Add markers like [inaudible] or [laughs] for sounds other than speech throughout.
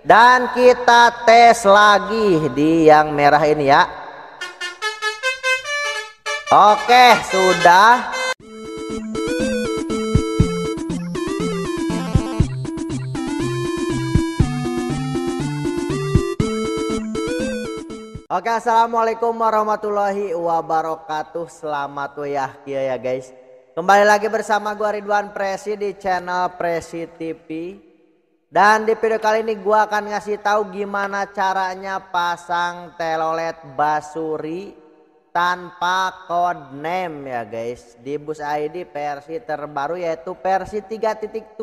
Dan kita tes lagi di yang merah ini ya. Oke, sudah. Oke assalamualaikum warahmatullahi wabarakatuh Selamat ya ya guys Kembali lagi bersama gue Ridwan Presi di channel Presi TV Dan di video kali ini gue akan ngasih tahu gimana caranya pasang telolet basuri tanpa code name ya guys. Di bus ID versi terbaru yaitu versi 3.7.1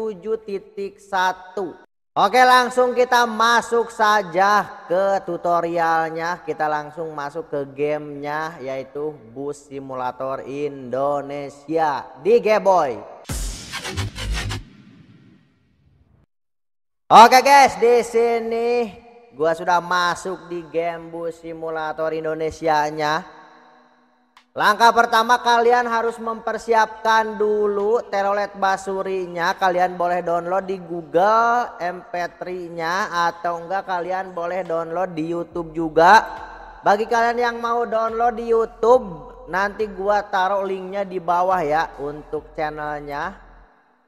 Oke langsung kita masuk saja ke tutorialnya. Kita langsung masuk ke gamenya yaitu Bus Simulator Indonesia di Geboy Oke guys di sini gua sudah masuk di game Bus Simulator Indonesia-nya Langkah pertama kalian harus mempersiapkan dulu telolet basurinya. Kalian boleh download di Google MP3-nya atau enggak kalian boleh download di YouTube juga. Bagi kalian yang mau download di YouTube, nanti gua taruh linknya di bawah ya untuk channelnya.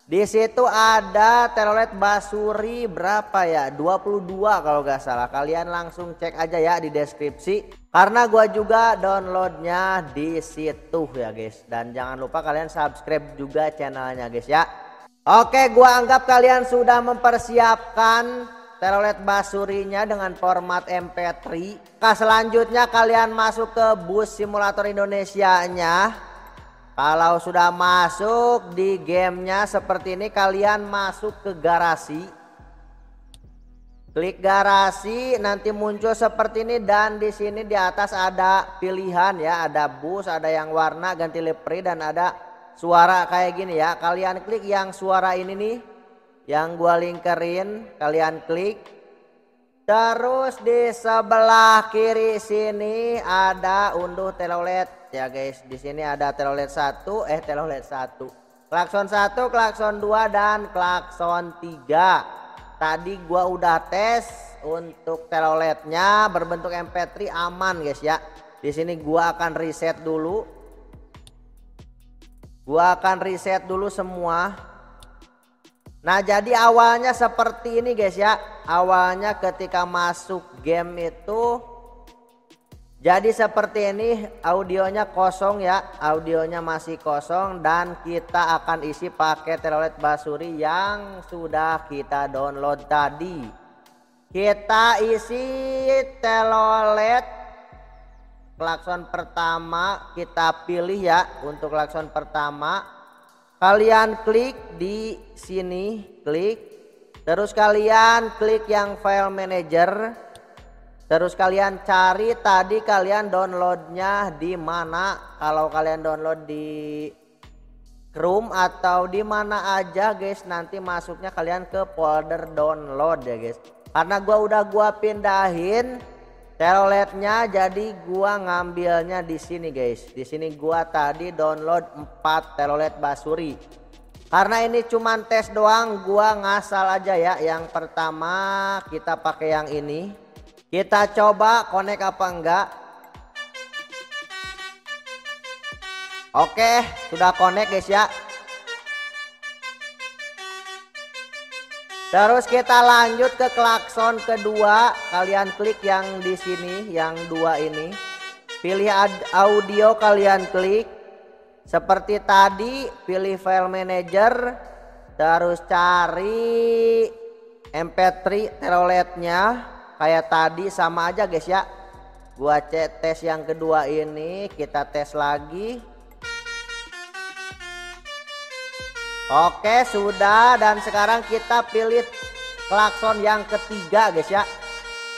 Di situ ada telolet basuri berapa ya? 22 kalau nggak salah. Kalian langsung cek aja ya di deskripsi. Karena gua juga downloadnya di situ ya guys. Dan jangan lupa kalian subscribe juga channelnya guys ya. Oke gua anggap kalian sudah mempersiapkan telolet basurinya dengan format MP3. Nah selanjutnya kalian masuk ke bus simulator Indonesia nya kalau sudah masuk di gamenya seperti ini kalian masuk ke garasi. Klik garasi nanti muncul seperti ini dan di sini di atas ada pilihan ya, ada bus, ada yang warna ganti livery dan ada suara kayak gini ya. Kalian klik yang suara ini nih yang gua lingkerin, kalian klik. Terus di sebelah kiri sini ada unduh telolet ya guys. Di sini ada telolet satu, eh telolet satu. Klakson satu, klakson dua dan klakson tiga. Tadi gua udah tes untuk teloletnya berbentuk MP3 aman guys ya. Di sini gua akan reset dulu. Gua akan reset dulu semua. Nah jadi awalnya seperti ini guys ya. Awalnya ketika masuk game itu jadi seperti ini audionya kosong ya, audionya masih kosong dan kita akan isi pakai telolet basuri yang sudah kita download tadi. Kita isi telolet klakson pertama kita pilih ya untuk klakson pertama. Kalian klik di sini, klik. Terus kalian klik yang file manager Terus kalian cari tadi kalian downloadnya di mana? Kalau kalian download di Chrome atau di mana aja guys nanti masuknya kalian ke folder download ya guys. Karena gua udah gua pindahin teloletnya jadi gua ngambilnya di sini guys. Di sini gua tadi download 4 telolet basuri. Karena ini cuman tes doang gua ngasal aja ya. Yang pertama kita pakai yang ini. Kita coba connect apa enggak. Oke, sudah connect guys ya. Terus kita lanjut ke klakson kedua. Kalian klik yang di sini, yang dua ini. Pilih audio kalian klik. Seperti tadi, pilih file manager. Terus cari MP3 teloletnya kayak tadi sama aja guys ya. Gua cek tes yang kedua ini kita tes lagi. Oke sudah. Dan sekarang kita pilih klakson yang ketiga guys ya.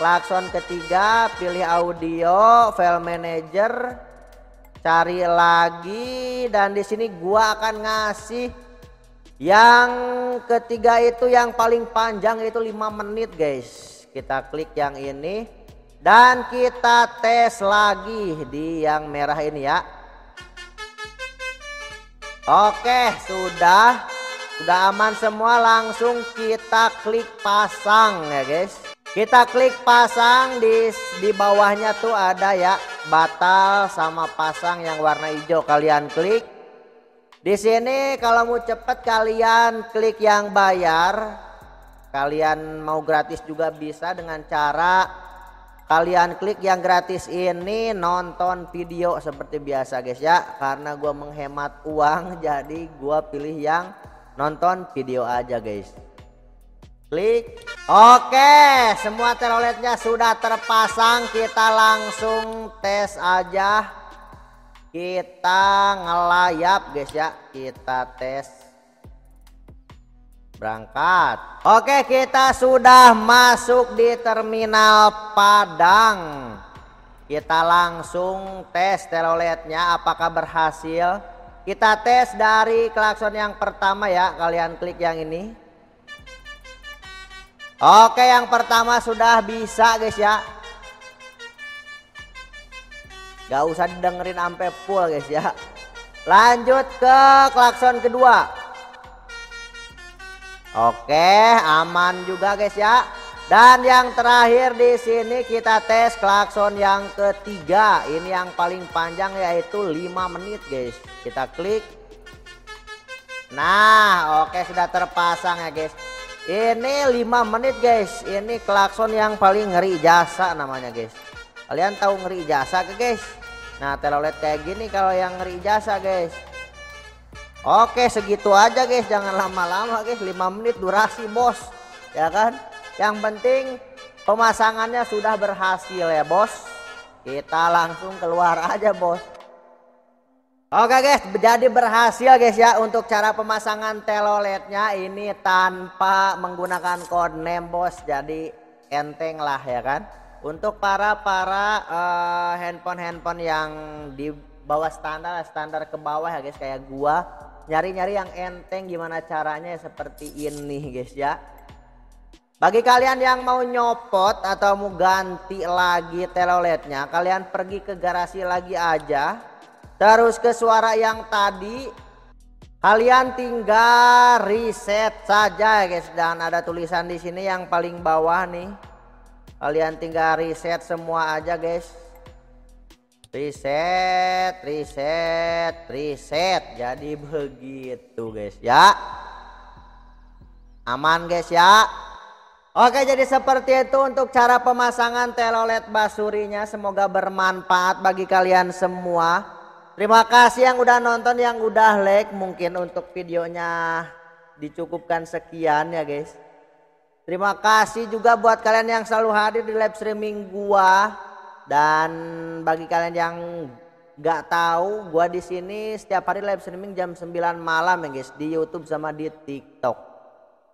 Klakson ketiga pilih audio file manager cari lagi. Dan di sini gua akan ngasih yang ketiga itu yang paling panjang itu 5 menit guys kita klik yang ini. Dan kita tes lagi di yang merah ini ya. Oke sudah. Sudah aman semua langsung kita klik pasang ya guys. Kita klik pasang di di bawahnya tuh ada ya batal sama pasang yang warna hijau. Kalian klik. Di sini kalau mau cepet kalian klik yang bayar. Kalian mau gratis juga bisa dengan cara kalian klik yang gratis ini nonton video seperti biasa guys ya. Karena gue menghemat uang [laughs] jadi gue pilih yang nonton video aja guys. Klik. Oke semua teloletnya sudah terpasang. Kita langsung tes aja. Kita ngelayap guys ya. Kita tes berangkat. Oke kita sudah masuk di terminal Padang. Kita langsung tes teloletnya apakah berhasil? Kita tes dari klakson yang pertama ya kalian klik yang ini. Oke yang pertama sudah bisa guys ya. Gak usah dengerin sampai full guys ya. Lanjut ke klakson kedua Oke aman juga guys ya dan yang terakhir di sini kita tes klakson yang ketiga ini yang paling panjang yaitu 5 menit guys kita klik Nah oke sudah terpasang ya guys ini 5 menit guys. Ini klakson yang paling ngeri jasa namanya guys. Kalian tahu ngeri jasa ke guys? Nah telolet kayak gini kalau yang ngeri jasa guys. Oke segitu aja guys. Jangan lama-lama guys. 5 menit durasi bos. Ya kan? Yang penting pemasangannya sudah berhasil ya bos. Kita langsung keluar aja bos. Oke guys, jadi berhasil guys ya untuk cara pemasangan teloletnya ini tanpa menggunakan code name bos. Jadi enteng lah ya kan. Untuk para para uh, handphone handphone yang di bawah standar standar ke bawah ya guys kayak gua nyari-nyari yang enteng gimana caranya seperti ini guys ya. Bagi kalian yang mau nyopot atau mau ganti lagi teloletnya, kalian pergi ke garasi lagi aja Terus ke suara yang tadi kalian tinggal reset saja guys dan ada tulisan di sini yang paling bawah nih. Kalian tinggal reset semua aja guys. Reset, reset, reset. Jadi begitu guys ya. Aman guys ya. Oke jadi seperti itu untuk cara pemasangan telolet basurinya semoga bermanfaat bagi kalian semua. Terima kasih yang udah nonton, yang udah like. Mungkin untuk videonya dicukupkan sekian ya guys. Terima kasih juga buat kalian yang selalu hadir di live streaming gua. Dan bagi kalian yang gak tahu, gua di sini setiap hari live streaming jam 9 malam ya guys di YouTube sama di TikTok.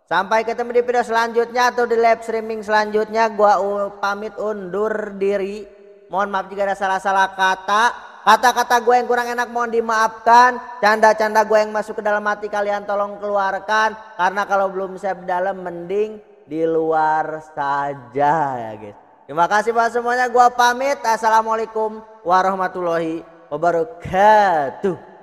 Sampai ketemu di video selanjutnya atau di live streaming selanjutnya. Gua pamit undur diri. Mohon maaf jika ada salah-salah kata. Kata-kata gue yang kurang enak mohon dimaafkan. Canda-canda gue yang masuk ke dalam hati kalian tolong keluarkan. Karena kalau belum siap dalam mending di luar saja ya guys. Terima kasih buat semuanya. Gue pamit. Assalamualaikum warahmatullahi wabarakatuh.